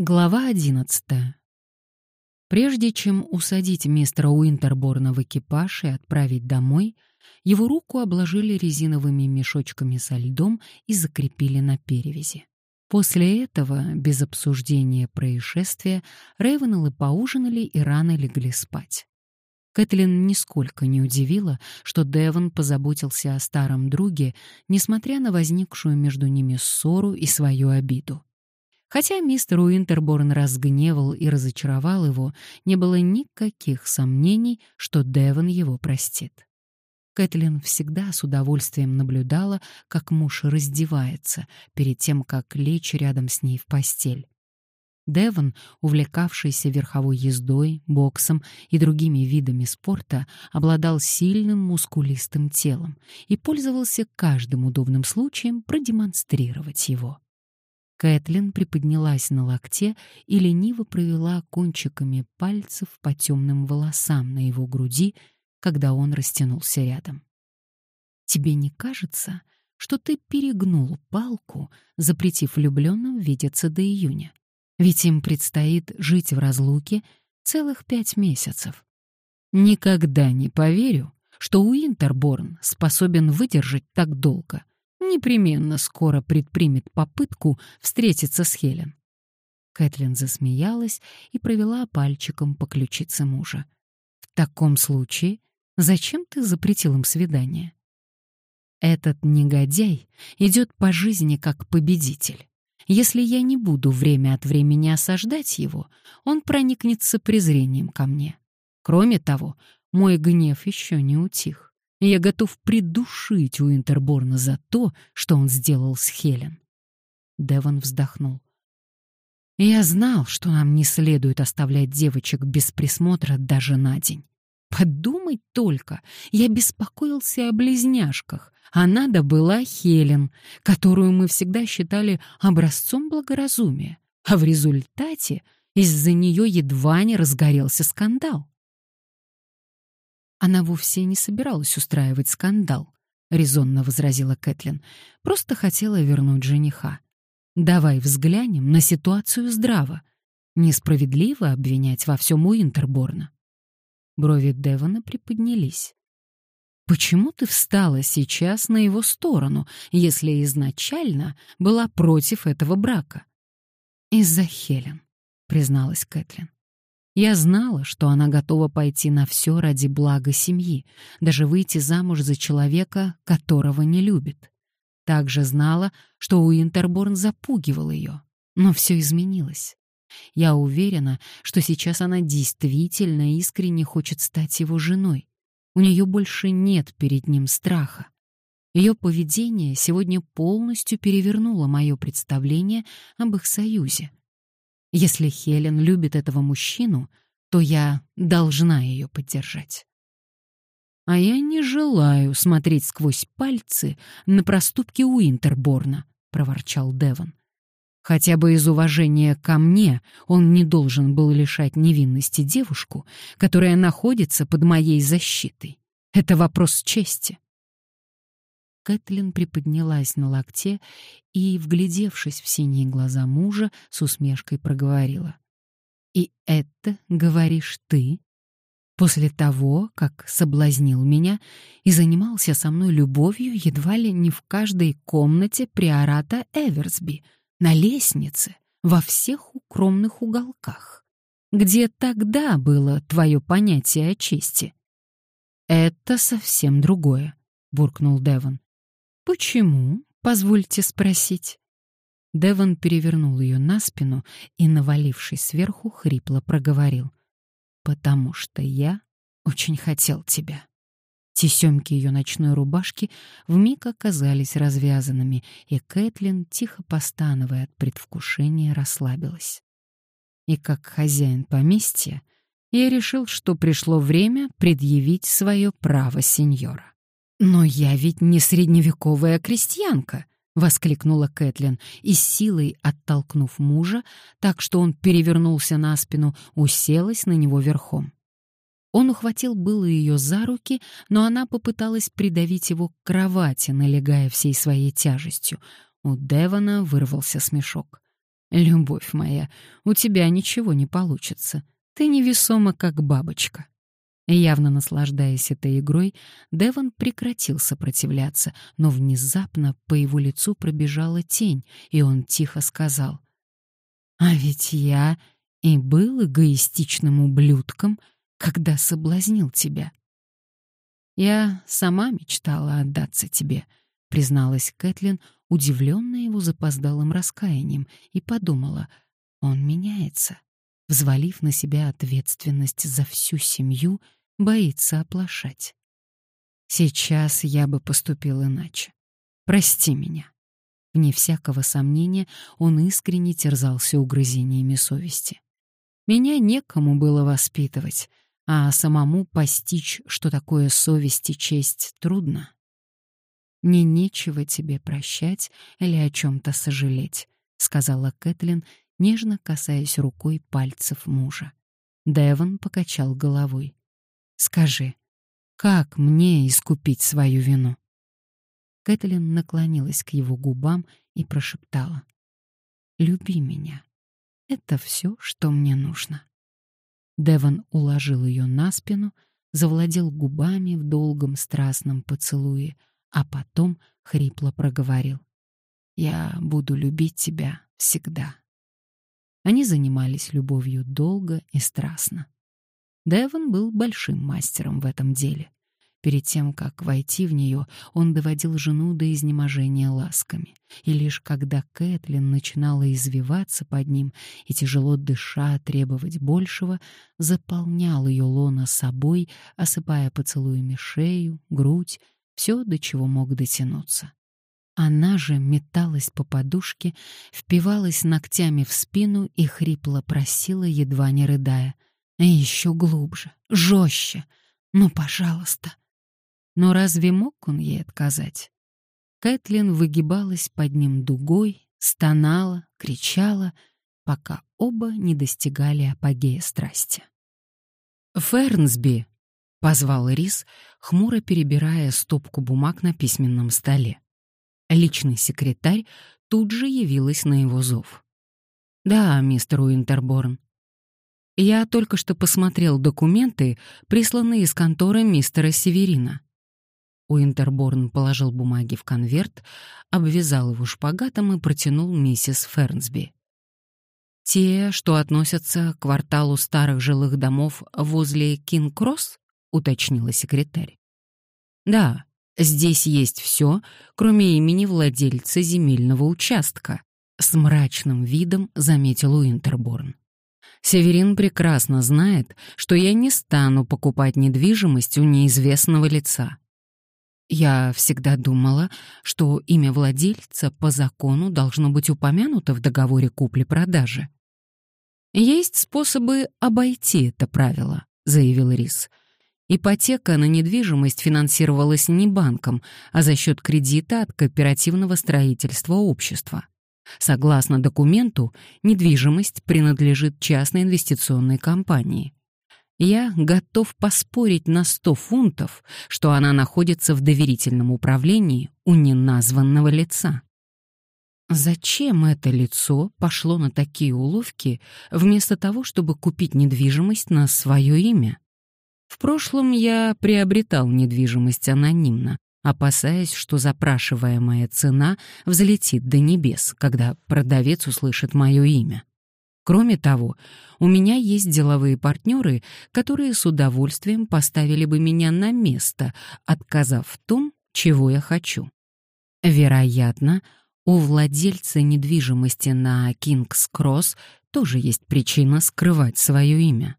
Глава одиннадцатая. Прежде чем усадить мистера Уинтерборна в экипаж и отправить домой, его руку обложили резиновыми мешочками со льдом и закрепили на перевязи. После этого, без обсуждения происшествия, Рейвенеллы поужинали и рано легли спать. Кэтлин нисколько не удивила, что Девон позаботился о старом друге, несмотря на возникшую между ними ссору и свою обиду. Хотя мистер Уинтерборн разгневал и разочаровал его, не было никаких сомнений, что Девон его простит. Кэтлин всегда с удовольствием наблюдала, как муж раздевается перед тем, как лечь рядом с ней в постель. Девон, увлекавшийся верховой ездой, боксом и другими видами спорта, обладал сильным мускулистым телом и пользовался каждым удобным случаем продемонстрировать его. Кэтлин приподнялась на локте и лениво провела кончиками пальцев по темным волосам на его груди, когда он растянулся рядом. «Тебе не кажется, что ты перегнул палку, запретив влюбленным видеться до июня? Ведь им предстоит жить в разлуке целых пять месяцев. Никогда не поверю, что Уинтерборн способен выдержать так долго непременно скоро предпримет попытку встретиться с Хелен. Кэтлин засмеялась и провела пальчиком по ключице мужа. «В таком случае зачем ты запретил им свидание?» «Этот негодяй идет по жизни как победитель. Если я не буду время от времени осаждать его, он проникнется презрением ко мне. Кроме того, мой гнев еще не утих. Я готов придушить Уинтерборна за то, что он сделал с Хелен. Девон вздохнул. Я знал, что нам не следует оставлять девочек без присмотра даже на день. Подумать только, я беспокоился о близняшках, а надо была Хелен, которую мы всегда считали образцом благоразумия, а в результате из-за нее едва не разгорелся скандал. Она вовсе не собиралась устраивать скандал, резонно возразила Кэтлин. Просто хотела вернуть жениха. Давай взглянем на ситуацию здраво. Несправедливо обвинять во всем Уинтерборна. Брови Девона приподнялись. Почему ты встала сейчас на его сторону, если изначально была против этого брака? Из-за Хелен, призналась Кэтлин. Я знала, что она готова пойти на все ради блага семьи, даже выйти замуж за человека, которого не любит. Также знала, что Уинтерборн запугивал ее, но все изменилось. Я уверена, что сейчас она действительно искренне хочет стать его женой. У нее больше нет перед ним страха. Ее поведение сегодня полностью перевернуло мое представление об их союзе. Если Хелен любит этого мужчину, то я должна ее поддержать. А я не желаю смотреть сквозь пальцы на проступки Уинтерборна, проворчал Девон. Хотя бы из уважения ко мне он не должен был лишать невинности девушку, которая находится под моей защитой. Это вопрос чести. Кэтлин приподнялась на локте и, вглядевшись в синие глаза мужа, с усмешкой проговорила. «И это, говоришь ты, после того, как соблазнил меня и занимался со мной любовью едва ли не в каждой комнате приората Эверсби, на лестнице, во всех укромных уголках. Где тогда было твое понятие о чести?» «Это совсем другое», — буркнул Девон. «Почему?» — позвольте спросить. Девон перевернул ее на спину и, навалившись сверху, хрипло проговорил. «Потому что я очень хотел тебя». Тесемки ее ночной рубашки вмиг оказались развязанными, и Кэтлин, тихо постановая от предвкушения, расслабилась. И как хозяин поместья, я решил, что пришло время предъявить свое право сеньора. «Но я ведь не средневековая крестьянка!» — воскликнула Кэтлин и силой оттолкнув мужа, так что он перевернулся на спину, уселась на него верхом. Он ухватил было ее за руки, но она попыталась придавить его к кровати, налегая всей своей тяжестью. У Девона вырвался смешок. «Любовь моя, у тебя ничего не получится. Ты невесома, как бабочка». Явно наслаждаясь этой игрой, Девон прекратил сопротивляться, но внезапно по его лицу пробежала тень, и он тихо сказал. «А ведь я и был эгоистичным ублюдком, когда соблазнил тебя». «Я сама мечтала отдаться тебе», — призналась Кэтлин, удивленная его запоздалым раскаянием, и подумала, «Он меняется». Взвалив на себя ответственность за всю семью, боится оплошать. Сейчас я бы поступил иначе. Прости меня. Вне всякого сомнения, он искренне терзался угрызениями совести. Меня некому было воспитывать, а самому постичь, что такое совесть и честь, трудно. «Мне нечего тебе прощать или о чем-то сожалеть», — сказала Кэтлин, нежно касаясь рукой пальцев мужа. Девон покачал головой. «Скажи, как мне искупить свою вину?» Кэтлин наклонилась к его губам и прошептала. «Люби меня. Это все, что мне нужно». Девон уложил ее на спину, завладел губами в долгом страстном поцелуе, а потом хрипло проговорил. «Я буду любить тебя всегда». Они занимались любовью долго и страстно. Девон был большим мастером в этом деле. Перед тем, как войти в нее, он доводил жену до изнеможения ласками. И лишь когда Кэтлин начинала извиваться под ним и, тяжело дыша, требовать большего, заполнял ее лона собой, осыпая поцелуями шею, грудь, все, до чего мог дотянуться. Она же металась по подушке, впивалась ногтями в спину и хрипло просила, едва не рыдая. «Еще глубже, жестче, ну, пожалуйста». Но разве мог он ей отказать? Кэтлин выгибалась под ним дугой, стонала, кричала, пока оба не достигали апогея страсти. «Фернсби!» — позвал Рис, хмуро перебирая стопку бумаг на письменном столе. Личный секретарь тут же явилась на его зов. «Да, мистер Уинтерборн. Я только что посмотрел документы, присланные из конторы мистера Северина. Уинтерборн положил бумаги в конверт, обвязал его шпагатом и протянул миссис Фернсби. «Те, что относятся к кварталу старых жилых домов возле Кинг-Кросс?» — уточнила секретарь. «Да, здесь есть все, кроме имени владельца земельного участка», — с мрачным видом заметил Уинтерборн. «Северин прекрасно знает, что я не стану покупать недвижимость у неизвестного лица. Я всегда думала, что имя владельца по закону должно быть упомянуто в договоре купли-продажи. Есть способы обойти это правило, заявил Рис. Ипотека на недвижимость финансировалась не банком, а за счет кредита от кооперативного строительства общества. Согласно документу, недвижимость принадлежит частной инвестиционной компании. Я готов поспорить на сто фунтов, что она находится в доверительном управлении у неназванного лица. Зачем это лицо пошло на такие уловки, вместо того, чтобы купить недвижимость на свое имя? В прошлом я приобретал недвижимость анонимно, опасаясь, что запрашиваемая цена взлетит до небес, когда продавец услышит мое имя. Кроме того, у меня есть деловые партнеры, которые с удовольствием поставили бы меня на место, отказав в том, чего я хочу. Вероятно, у владельца недвижимости на Кингс-Кросс тоже есть причина скрывать свое имя.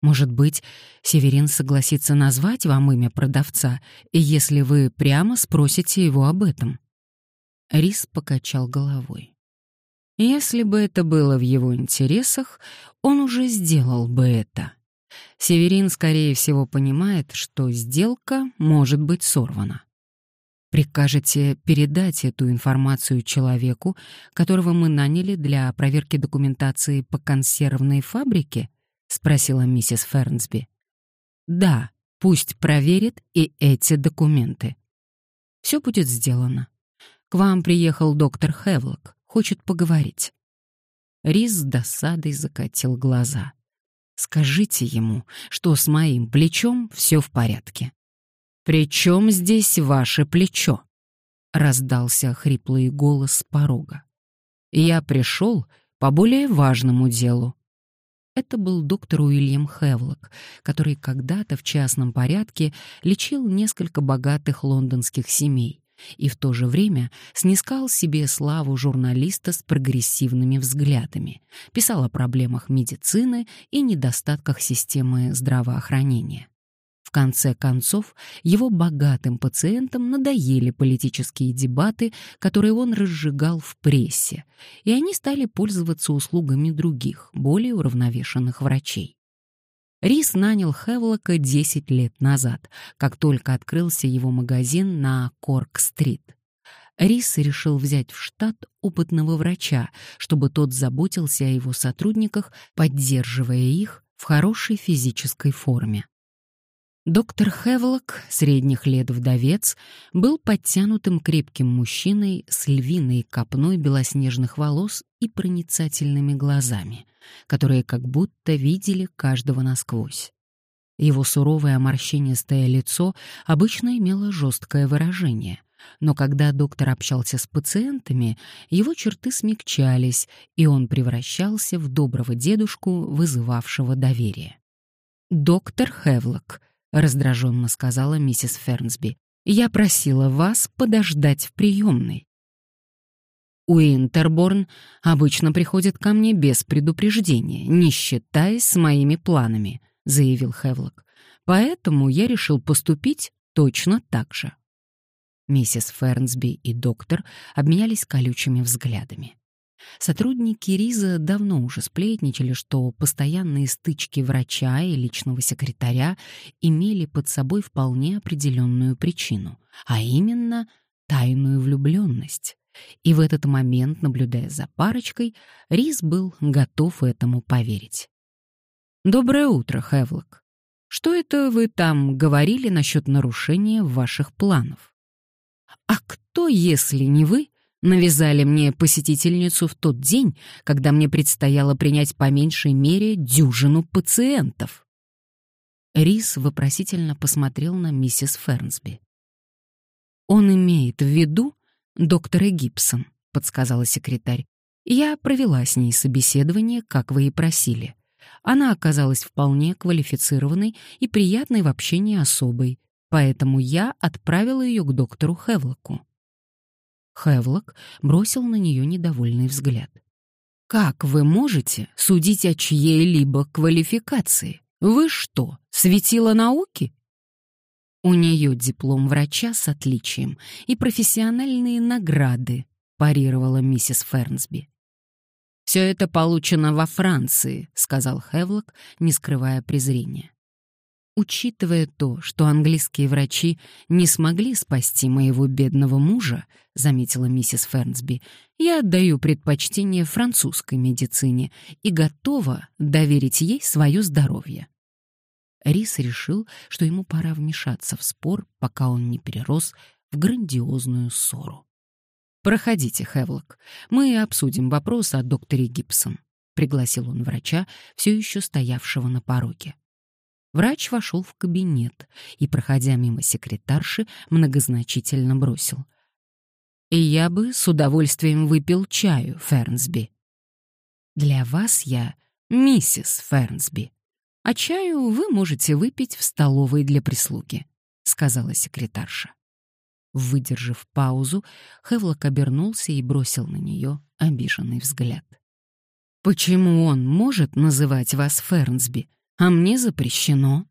Может быть, Северин согласится назвать вам имя продавца, если вы прямо спросите его об этом. Рис покачал головой. Если бы это было в его интересах, он уже сделал бы это. Северин, скорее всего, понимает, что сделка может быть сорвана. Прикажете передать эту информацию человеку, которого мы наняли для проверки документации по консервной фабрике? Спросила миссис Фернсби. Да, пусть проверит и эти документы. Все будет сделано. К вам приехал доктор Хевлок хочет поговорить. Рис с досадой закатил глаза. «Скажите ему, что с моим плечом все в порядке». «При чем здесь ваше плечо?» — раздался хриплый голос с порога. «Я пришел по более важному делу». Это был доктор Уильям Хевлок, который когда-то в частном порядке лечил несколько богатых лондонских семей, и в то же время снискал себе славу журналиста с прогрессивными взглядами, писал о проблемах медицины и недостатках системы здравоохранения. В конце концов, его богатым пациентам надоели политические дебаты, которые он разжигал в прессе, и они стали пользоваться услугами других, более уравновешенных врачей. Рис нанял Хевлока 10 лет назад, как только открылся его магазин на Корк-стрит. Рис решил взять в штат опытного врача, чтобы тот заботился о его сотрудниках, поддерживая их в хорошей физической форме. Доктор Хевлок, средних лет вдовец, был подтянутым крепким мужчиной с львиной копной белоснежных волос и проницательными глазами, которые как будто видели каждого насквозь. Его суровое морщинистое лицо обычно имело жесткое выражение, но когда доктор общался с пациентами, его черты смягчались, и он превращался в доброго дедушку, вызывавшего доверие. «Доктор Хевлок», — раздраженно сказала миссис Фернсби. «Я просила вас подождать в приемной». Уинтерборн обычно приходит ко мне без предупреждения, не считаясь с моими планами, заявил Хевлок. Поэтому я решил поступить точно так же. Миссис Фернсби и доктор обменялись колючими взглядами. Сотрудники Риза давно уже сплетничали, что постоянные стычки врача и личного секретаря имели под собой вполне определенную причину, а именно тайную влюбленность. И в этот момент, наблюдая за парочкой, Риз был готов этому поверить. «Доброе утро, Хевлок. Что это вы там говорили насчет нарушения ваших планов?» «А кто, если не вы, навязали мне посетительницу в тот день, когда мне предстояло принять по меньшей мере дюжину пациентов. Рис вопросительно посмотрел на миссис Фернсби. «Он имеет в виду доктора Гибсон», — подсказала секретарь. «Я провела с ней собеседование, как вы и просили. Она оказалась вполне квалифицированной и приятной в общении особой, поэтому я отправила ее к доктору Хевлоку. Хевлок бросил на нее недовольный взгляд. «Как вы можете судить о чьей-либо квалификации? Вы что, светила науки?» «У нее диплом врача с отличием и профессиональные награды», парировала миссис Фернсби. «Все это получено во Франции», — сказал Хевлок, не скрывая презрения. Учитывая то, что английские врачи не смогли спасти моего бедного мужа, заметила миссис Фернсби, я отдаю предпочтение французской медицине и готова доверить ей свое здоровье. Рис решил, что ему пора вмешаться в спор, пока он не перерос в грандиозную ссору. «Проходите, Хевлок, мы обсудим вопрос о докторе Гибсон», — пригласил он врача, все еще стоявшего на пороге. Врач вошел в кабинет и, проходя мимо секретарши, многозначительно бросил. «И я бы с удовольствием выпил чаю, Фернсби». «Для вас я миссис Фернсби, а чаю вы можете выпить в столовой для прислуги», — сказала секретарша. Выдержав паузу, Хевлок обернулся и бросил на нее обиженный взгляд. «Почему он может называть вас Фернсби, а мне запрещено.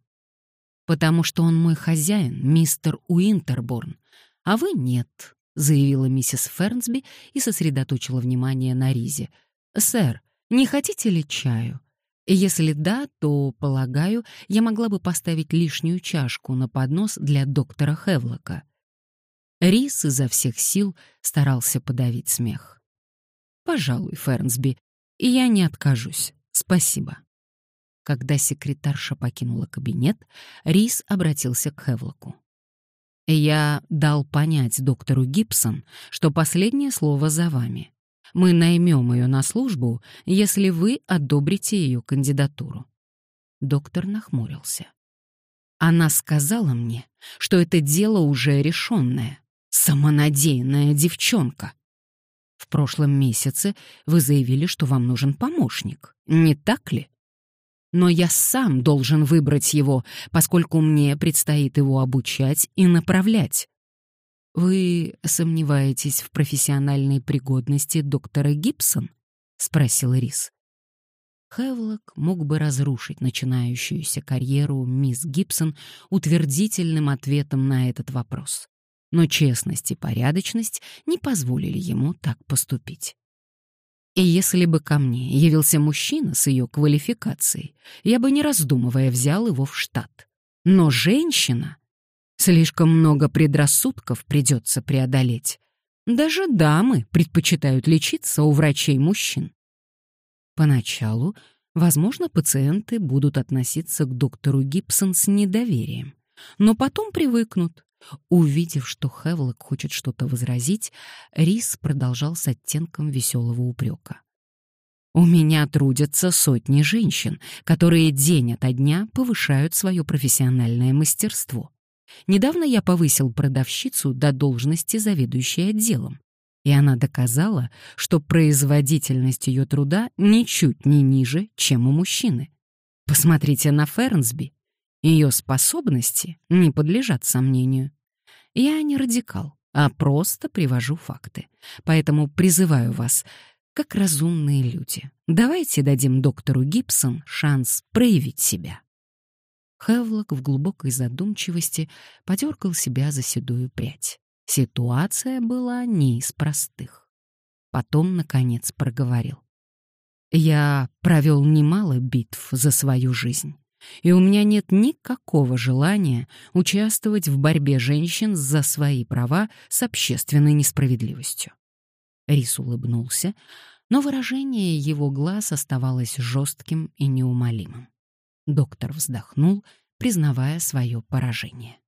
Потому что он мой хозяин, мистер Уинтерборн, а вы нет, заявила миссис Фернсби и сосредоточила внимание на Ризе. Сэр, не хотите ли чаю? Если да, то, полагаю, я могла бы поставить лишнюю чашку на поднос для доктора Хевлока. Рис изо всех сил старался подавить смех. «Пожалуй, Фернсби, я не откажусь. Спасибо». Когда секретарша покинула кабинет, Рис обратился к Хевлоку. «Я дал понять доктору Гибсон, что последнее слово за вами. Мы наймем ее на службу, если вы одобрите ее кандидатуру». Доктор нахмурился. Она сказала мне, что это дело уже решенное. Самонадеянная девчонка. В прошлом месяце вы заявили, что вам нужен помощник, не так ли? Но я сам должен выбрать его, поскольку мне предстоит его обучать и направлять. Вы сомневаетесь в профессиональной пригодности доктора Гибсон? спросил Рис. Хевлок мог бы разрушить начинающуюся карьеру мисс Гибсон утвердительным ответом на этот вопрос но честность и порядочность не позволили ему так поступить. И если бы ко мне явился мужчина с ее квалификацией, я бы, не раздумывая, взял его в штат. Но женщина... Слишком много предрассудков придется преодолеть. Даже дамы предпочитают лечиться у врачей-мужчин. Поначалу, возможно, пациенты будут относиться к доктору Гибсон с недоверием, но потом привыкнут, Увидев, что Хевлок хочет что-то возразить, Рис продолжал с оттенком веселого упрека. «У меня трудятся сотни женщин, которые день ото дня повышают свое профессиональное мастерство. Недавно я повысил продавщицу до должности заведующей отделом, и она доказала, что производительность ее труда ничуть не ниже, чем у мужчины. Посмотрите на Фернсби. Ее способности не подлежат сомнению. Я не радикал, а просто привожу факты. Поэтому призываю вас, как разумные люди, давайте дадим доктору Гибсон шанс проявить себя. Хевлок в глубокой задумчивости подергал себя за седую прядь. Ситуация была не из простых. Потом, наконец, проговорил. «Я провел немало битв за свою жизнь и у меня нет никакого желания участвовать в борьбе женщин за свои права с общественной несправедливостью. Рис улыбнулся, но выражение его глаз оставалось жестким и неумолимым. Доктор вздохнул, признавая свое поражение.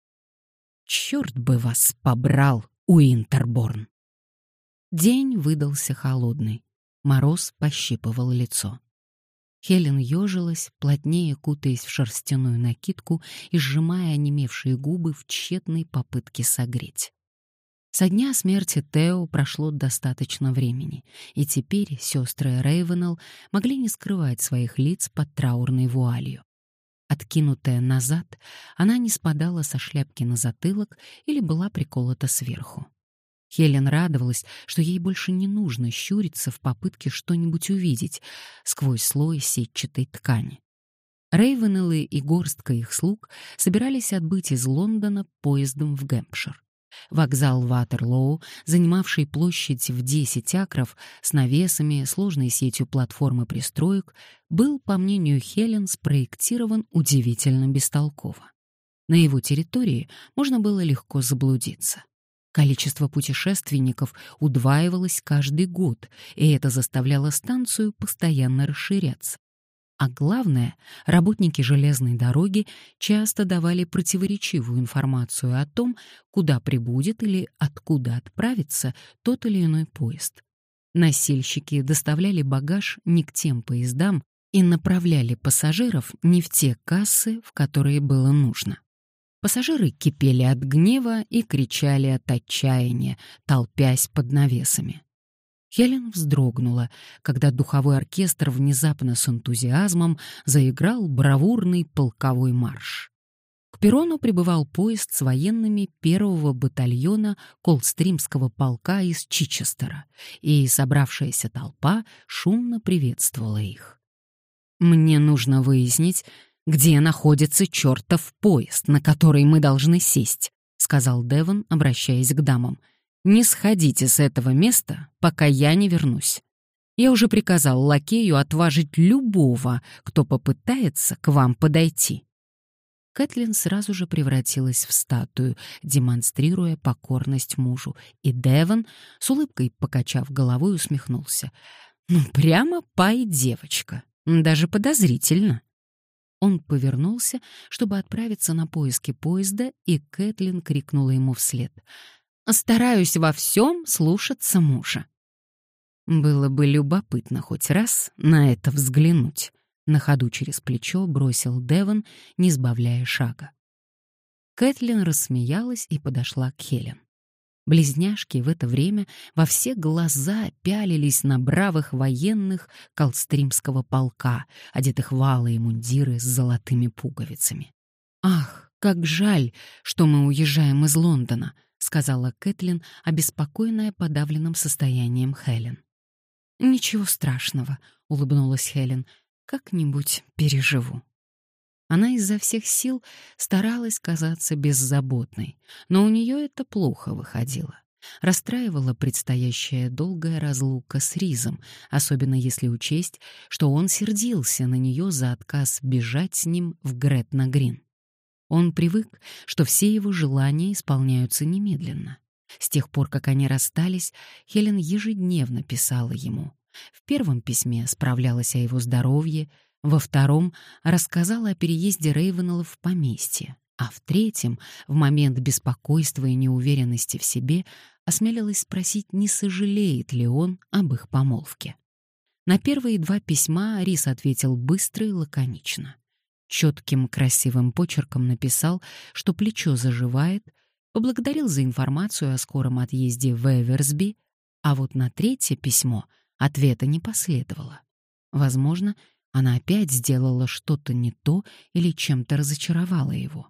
«Черт бы вас побрал, Уинтерборн!» День выдался холодный. Мороз пощипывал лицо. Хелен ежилась, плотнее кутаясь в шерстяную накидку и сжимая онемевшие губы в тщетной попытке согреть. Со дня смерти Тео прошло достаточно времени, и теперь сестры Рейвенелл могли не скрывать своих лиц под траурной вуалью. Откинутая назад, она не спадала со шляпки на затылок или была приколота сверху. Хелен радовалась, что ей больше не нужно щуриться в попытке что-нибудь увидеть сквозь слой сетчатой ткани. Рейвенеллы и горстка их слуг собирались отбыть из Лондона поездом в Гэмпшир. Вокзал Ватерлоу, занимавший площадь в 10 акров с навесами, сложной сетью платформы пристроек, был, по мнению Хелен, спроектирован удивительно бестолково. На его территории можно было легко заблудиться. Количество путешественников удваивалось каждый год, и это заставляло станцию постоянно расширяться. А главное, работники железной дороги часто давали противоречивую информацию о том, куда прибудет или откуда отправится тот или иной поезд. Носильщики доставляли багаж не к тем поездам и направляли пассажиров не в те кассы, в которые было нужно. Пассажиры кипели от гнева и кричали от отчаяния, толпясь под навесами. Хелен вздрогнула, когда духовой оркестр внезапно с энтузиазмом заиграл бравурный полковой марш. К перрону прибывал поезд с военными первого батальона Колстримского полка из Чичестера, и собравшаяся толпа шумно приветствовала их. «Мне нужно выяснить, где находится чертов поезд, на который мы должны сесть», — сказал Девон, обращаясь к дамам. «Не сходите с этого места, пока я не вернусь. Я уже приказал лакею отважить любого, кто попытается к вам подойти». Кэтлин сразу же превратилась в статую, демонстрируя покорность мужу, и Девон, с улыбкой покачав головой, усмехнулся. «Ну, прямо пай девочка, даже подозрительно». Он повернулся, чтобы отправиться на поиски поезда, и Кэтлин крикнула ему вслед. «Стараюсь во всем слушаться мужа». Было бы любопытно хоть раз на это взглянуть. На ходу через плечо бросил Девон, не сбавляя шага. Кэтлин рассмеялась и подошла к Хелен. Близняшки в это время во все глаза пялились на бравых военных Колстримского полка, одетых в алые мундиры с золотыми пуговицами. «Ах, как жаль, что мы уезжаем из Лондона», — сказала Кэтлин, обеспокоенная подавленным состоянием Хелен. «Ничего страшного», — улыбнулась Хелен. «Как-нибудь переживу». Она изо всех сил старалась казаться беззаботной, но у нее это плохо выходило. Расстраивала предстоящая долгая разлука с Ризом, особенно если учесть, что он сердился на нее за отказ бежать с ним в Гретна-Грин. Он привык, что все его желания исполняются немедленно. С тех пор, как они расстались, Хелен ежедневно писала ему. В первом письме справлялась о его здоровье, во втором рассказала о переезде Рейвенелла в поместье, а в третьем, в момент беспокойства и неуверенности в себе, осмелилась спросить, не сожалеет ли он об их помолвке. На первые два письма Рис ответил быстро и лаконично. Четким красивым почерком написал, что плечо заживает, поблагодарил за информацию о скором отъезде в Эверсби, а вот на третье письмо ответа не последовало. Возможно, она опять сделала что-то не то или чем-то разочаровала его.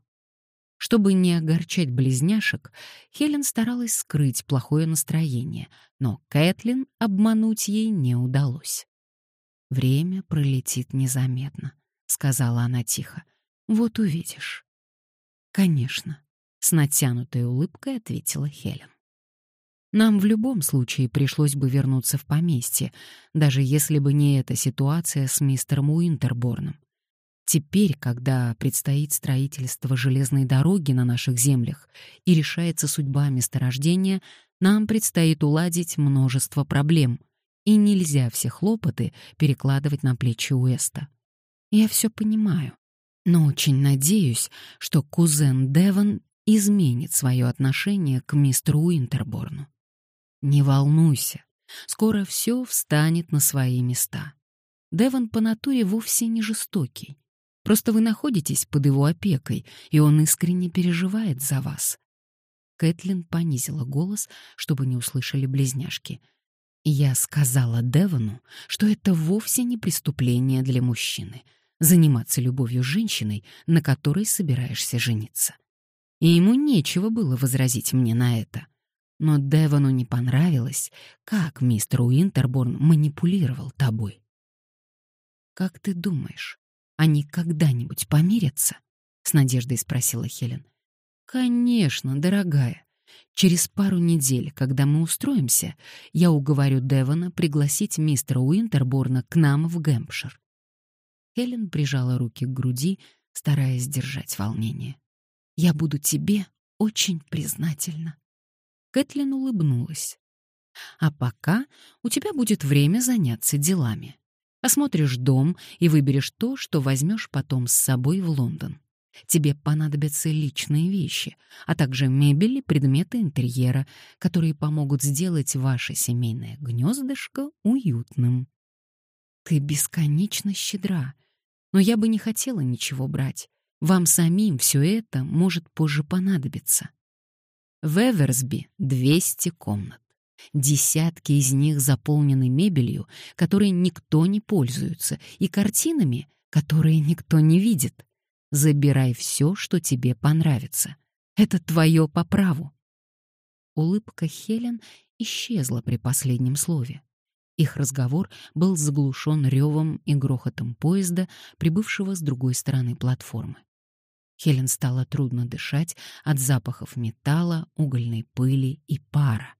Чтобы не огорчать близняшек, Хелен старалась скрыть плохое настроение, но Кэтлин обмануть ей не удалось. «Время пролетит незаметно», — сказала она тихо. «Вот увидишь». «Конечно», — с натянутой улыбкой ответила Хелен. Нам в любом случае пришлось бы вернуться в поместье, даже если бы не эта ситуация с мистером Уинтерборном. Теперь, когда предстоит строительство железной дороги на наших землях и решается судьба месторождения, нам предстоит уладить множество проблем, и нельзя все хлопоты перекладывать на плечи Уэста. Я все понимаю, но очень надеюсь, что кузен Девон изменит свое отношение к мистеру Уинтерборну. Не волнуйся, скоро все встанет на свои места. Деван по натуре вовсе не жестокий. Просто вы находитесь под его опекой, и он искренне переживает за вас. Кэтлин понизила голос, чтобы не услышали близняшки. Я сказала Девану, что это вовсе не преступление для мужчины — заниматься любовью с женщиной, на которой собираешься жениться. И ему нечего было возразить мне на это. Но Девону не понравилось, как мистер Уинтерборн манипулировал тобой. «Как ты думаешь, они когда-нибудь помирятся?» — с надеждой спросила Хелен. «Конечно, дорогая. Через пару недель, когда мы устроимся, я уговорю Девона пригласить мистера Уинтерборна к нам в Гэмпшир». Хелен прижала руки к груди, стараясь сдержать волнение. «Я буду тебе очень признательна». Кэтлин улыбнулась. «А пока у тебя будет время заняться делами. Осмотришь дом и выберешь то, что возьмешь потом с собой в Лондон. Тебе понадобятся личные вещи, а также мебель и предметы интерьера, которые помогут сделать ваше семейное гнездышко уютным. Ты бесконечно щедра, но я бы не хотела ничего брать. Вам самим все это может позже понадобиться. В Эверсби 200 комнат. Десятки из них заполнены мебелью, которой никто не пользуется, и картинами, которые никто не видит. Забирай все, что тебе понравится. Это твое по праву. Улыбка Хелен исчезла при последнем слове. Их разговор был заглушен ревом и грохотом поезда, прибывшего с другой стороны платформы. Хелен стало трудно дышать от запахов металла, угольной пыли и пара.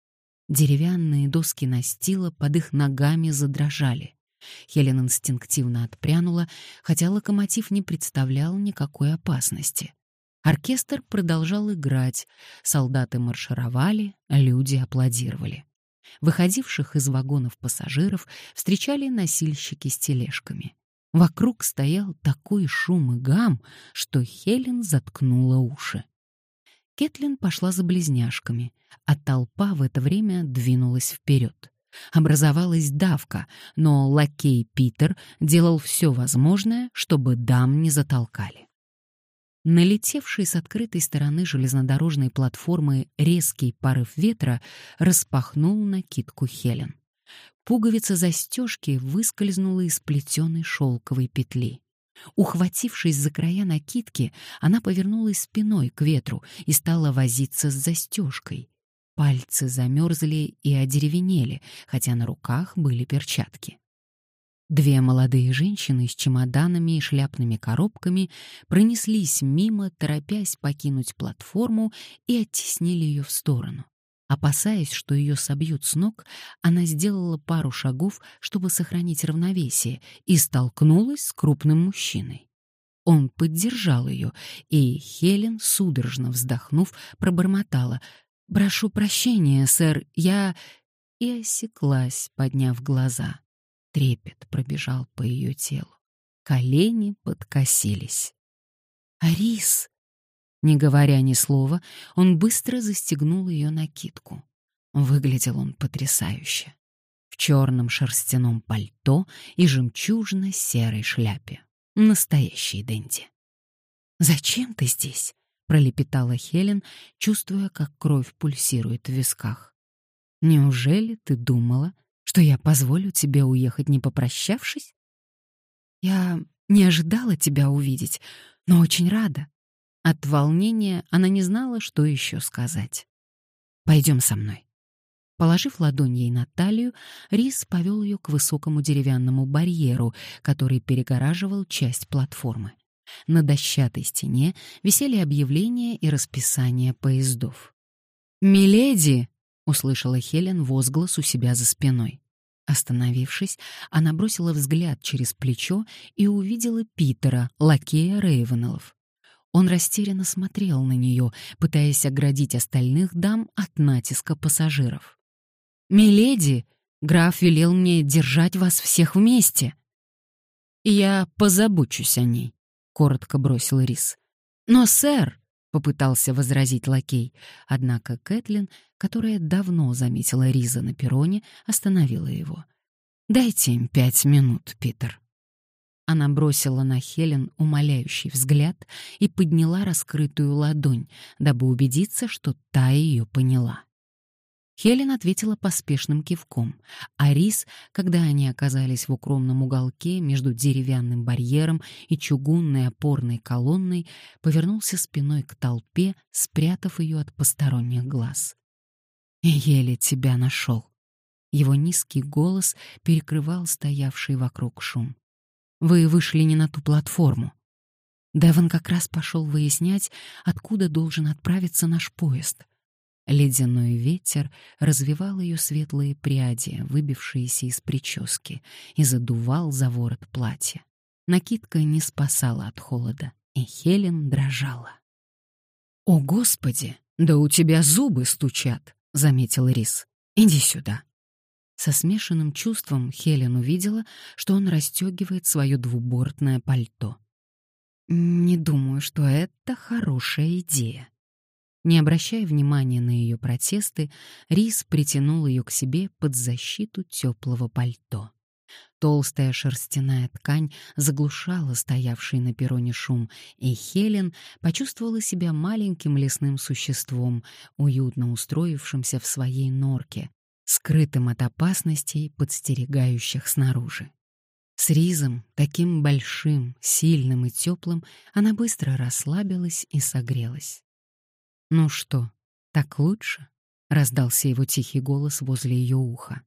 Деревянные доски настила под их ногами задрожали. Хелен инстинктивно отпрянула, хотя локомотив не представлял никакой опасности. Оркестр продолжал играть, солдаты маршировали, люди аплодировали. Выходивших из вагонов пассажиров встречали носильщики с тележками. Вокруг стоял такой шум и гам, что Хелен заткнула уши. Кэтлин пошла за близняшками, а толпа в это время двинулась вперед. Образовалась давка, но лакей Питер делал все возможное, чтобы дам не затолкали. Налетевший с открытой стороны железнодорожной платформы резкий порыв ветра распахнул накидку Хелен. Пуговица застежки выскользнула из плетеной шелковой петли. Ухватившись за края накидки, она повернулась спиной к ветру и стала возиться с застежкой. Пальцы замерзли и одеревенели, хотя на руках были перчатки. Две молодые женщины с чемоданами и шляпными коробками пронеслись мимо, торопясь покинуть платформу и оттеснили ее в сторону. Опасаясь, что ее собьют с ног, она сделала пару шагов, чтобы сохранить равновесие, и столкнулась с крупным мужчиной. Он поддержал ее, и Хелен, судорожно вздохнув, пробормотала «Прошу прощения, сэр, я...» и осеклась, подняв глаза. Трепет пробежал по ее телу. Колени подкосились. «Арис!» Не говоря ни слова, он быстро застегнул ее накидку. Выглядел он потрясающе. В черном шерстяном пальто и жемчужно-серой шляпе. Настоящий Дэнди. «Зачем ты здесь?» — пролепетала Хелен, чувствуя, как кровь пульсирует в висках. «Неужели ты думала, что я позволю тебе уехать, не попрощавшись?» «Я не ожидала тебя увидеть, но очень рада. От волнения она не знала, что еще сказать. «Пойдем со мной». Положив ладонь ей на талию, Рис повел ее к высокому деревянному барьеру, который перегораживал часть платформы. На дощатой стене висели объявления и расписание поездов. «Миледи!» — услышала Хелен возглас у себя за спиной. Остановившись, она бросила взгляд через плечо и увидела Питера, лакея Рейвенеллов. Он растерянно смотрел на нее, пытаясь оградить остальных дам от натиска пассажиров. «Миледи, граф велел мне держать вас всех вместе». «Я позабочусь о ней», — коротко бросил Рис. «Но, сэр», — попытался возразить лакей, однако Кэтлин, которая давно заметила Риза на перроне, остановила его. «Дайте им пять минут, Питер». Она бросила на Хелен умоляющий взгляд и подняла раскрытую ладонь, дабы убедиться, что та ее поняла. Хелен ответила поспешным кивком, а Рис, когда они оказались в укромном уголке между деревянным барьером и чугунной опорной колонной, повернулся спиной к толпе, спрятав ее от посторонних глаз. «Еле тебя нашел». Его низкий голос перекрывал стоявший вокруг шум. Вы вышли не на ту платформу. Девон как раз пошел выяснять, откуда должен отправиться наш поезд. Ледяной ветер развивал ее светлые пряди, выбившиеся из прически, и задувал за ворот платья. Накидка не спасала от холода, и Хелен дрожала. «О, Господи! Да у тебя зубы стучат!» — заметил Рис. «Иди сюда». Со смешанным чувством Хелен увидела, что он расстегивает свое двубортное пальто. «Не думаю, что это хорошая идея». Не обращая внимания на ее протесты, Рис притянул ее к себе под защиту теплого пальто. Толстая шерстяная ткань заглушала стоявший на перроне шум, и Хелен почувствовала себя маленьким лесным существом, уютно устроившимся в своей норке, скрытым от опасностей, подстерегающих снаружи. С Ризом, таким большим, сильным и теплым, она быстро расслабилась и согрелась. «Ну что, так лучше?» — раздался его тихий голос возле ее уха.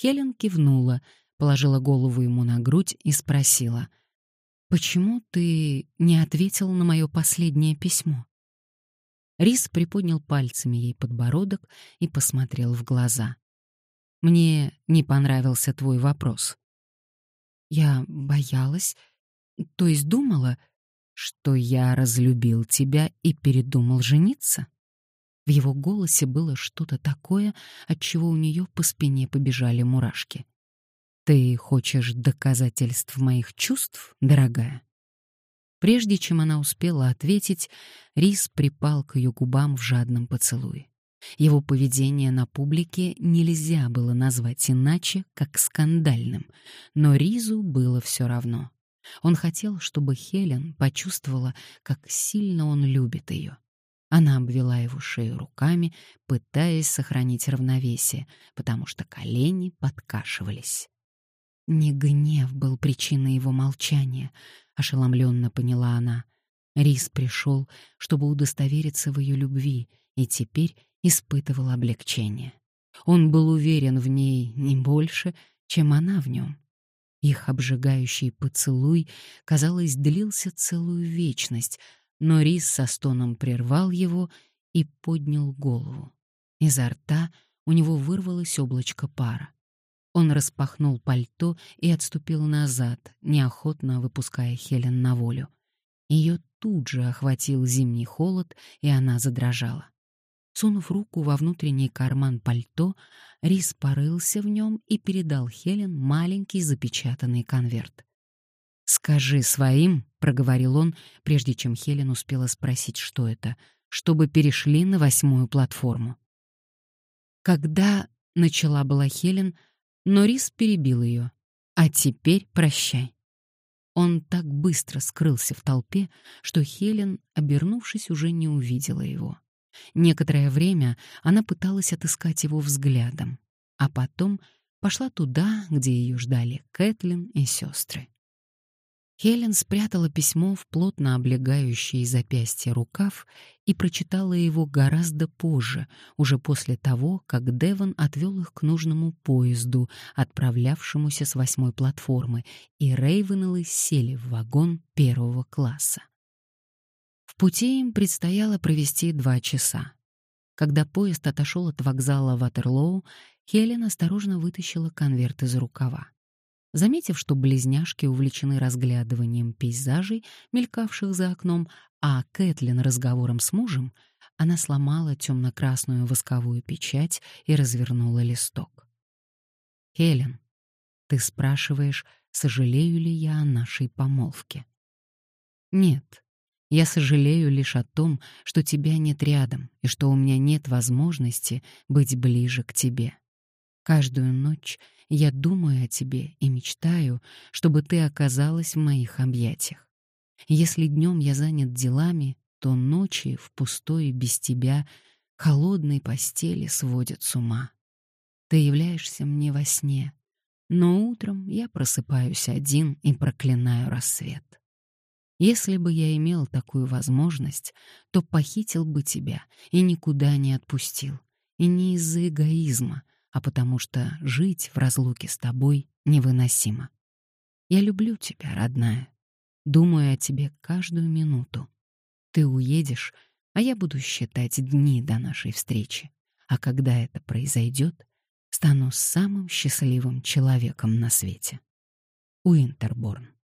Хелен кивнула, положила голову ему на грудь и спросила, «Почему ты не ответил на мое последнее письмо?» Рис приподнял пальцами ей подбородок и посмотрел в глаза. Мне не понравился твой вопрос. Я боялась, то есть думала, что я разлюбил тебя и передумал жениться. В его голосе было что-то такое, от чего у нее по спине побежали мурашки. Ты хочешь доказательств моих чувств, дорогая? Прежде чем она успела ответить, Рис припал к ее губам в жадном поцелуе. Его поведение на публике нельзя было назвать иначе, как скандальным, но Ризу было все равно. Он хотел, чтобы Хелен почувствовала, как сильно он любит ее. Она обвела его шею руками, пытаясь сохранить равновесие, потому что колени подкашивались. Не гнев был причиной его молчания, ошеломленно поняла она. Рис пришел, чтобы удостовериться в ее любви, и теперь испытывал облегчение. Он был уверен в ней не больше, чем она в нем. Их обжигающий поцелуй, казалось, длился целую вечность, но Рис со стоном прервал его и поднял голову. Изо рта у него вырвалось облачко пара. Он распахнул пальто и отступил назад, неохотно выпуская Хелен на волю. Ее тут же охватил зимний холод, и она задрожала. Сунув руку во внутренний карман пальто, Рис порылся в нем и передал Хелен маленький запечатанный конверт. «Скажи своим», — проговорил он, прежде чем Хелен успела спросить, что это, чтобы перешли на восьмую платформу. Когда начала была Хелен, но Рис перебил ее. «А теперь прощай». Он так быстро скрылся в толпе, что Хелен, обернувшись, уже не увидела его. Некоторое время она пыталась отыскать его взглядом, а потом пошла туда, где ее ждали Кэтлин и сестры. Хелен спрятала письмо в плотно облегающий запястье рукав и прочитала его гораздо позже, уже после того, как Девон отвел их к нужному поезду, отправлявшемуся с восьмой платформы, и Рейвенеллы сели в вагон первого класса пути им предстояло провести два часа. Когда поезд отошел от вокзала Ватерлоу, Хелен осторожно вытащила конверт из рукава. Заметив, что близняшки увлечены разглядыванием пейзажей, мелькавших за окном, а Кэтлин разговором с мужем, она сломала темно-красную восковую печать и развернула листок. «Хелен, ты спрашиваешь, сожалею ли я о нашей помолвке?» «Нет, я сожалею лишь о том, что тебя нет рядом и что у меня нет возможности быть ближе к тебе. Каждую ночь я думаю о тебе и мечтаю, чтобы ты оказалась в моих объятиях. Если днем я занят делами, то ночи в пустой без тебя холодной постели сводят с ума. Ты являешься мне во сне, но утром я просыпаюсь один и проклинаю рассвет. Если бы я имел такую возможность, то похитил бы тебя и никуда не отпустил. И не из-за эгоизма, а потому что жить в разлуке с тобой невыносимо. Я люблю тебя, родная. Думаю о тебе каждую минуту. Ты уедешь, а я буду считать дни до нашей встречи. А когда это произойдет, стану самым счастливым человеком на свете. Уинтерборн